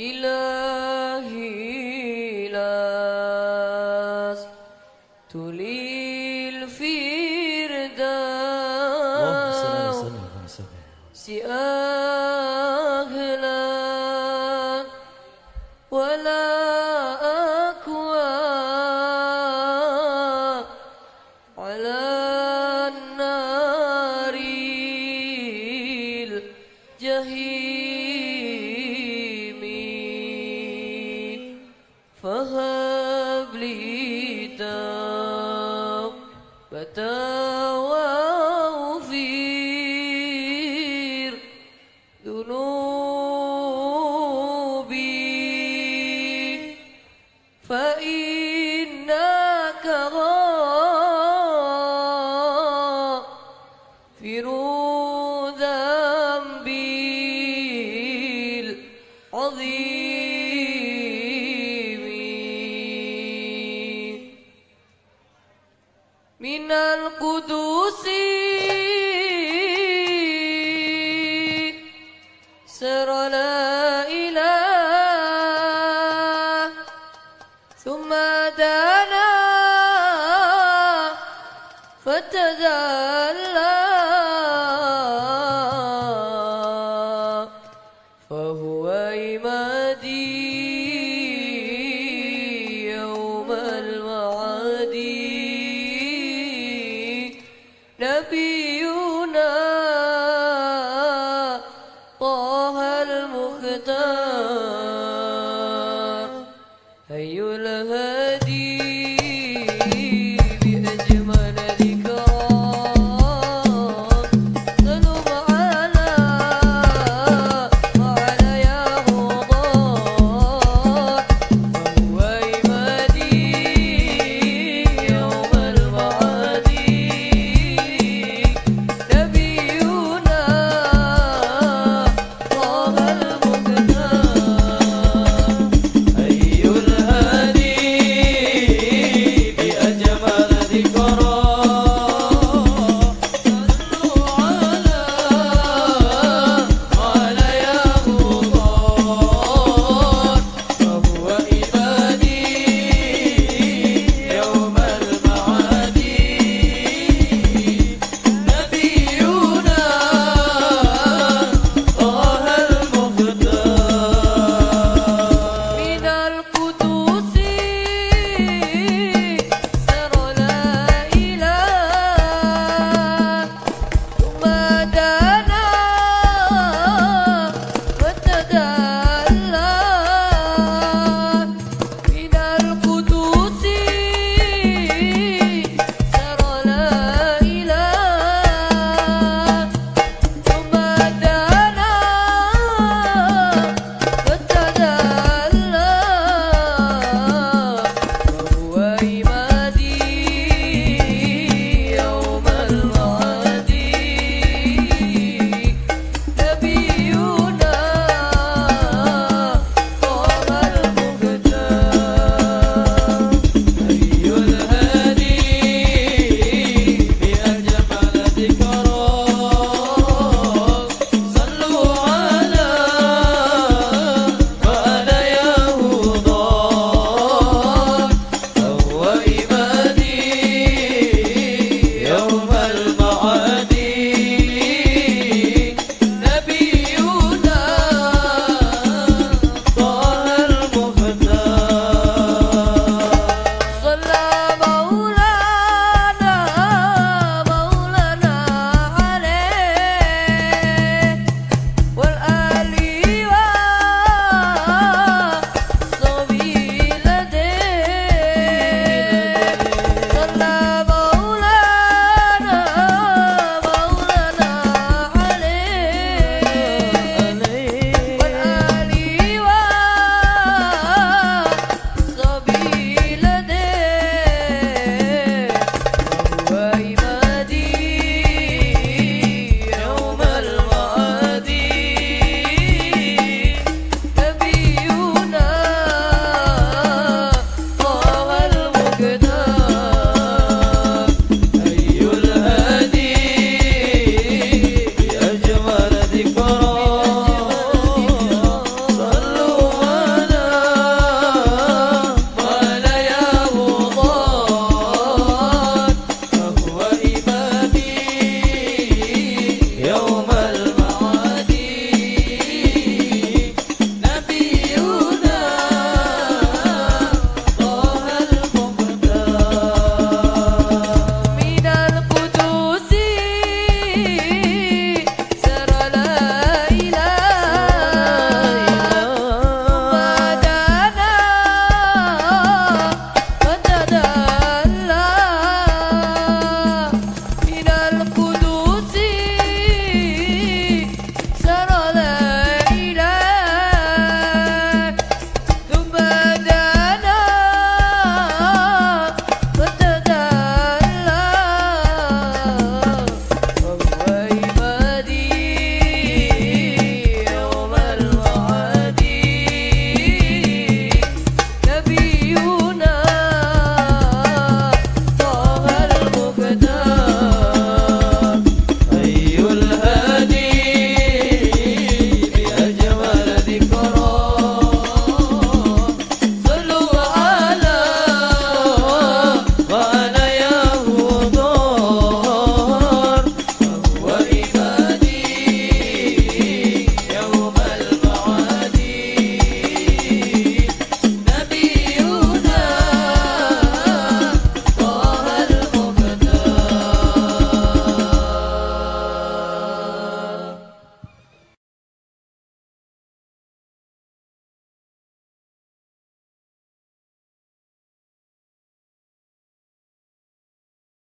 إلهي لاس تولي الفرداس ولا أكوى على وأغفر ذنوبي. فإنك من القدوس. سر لا إله. ثم دنا فتدلى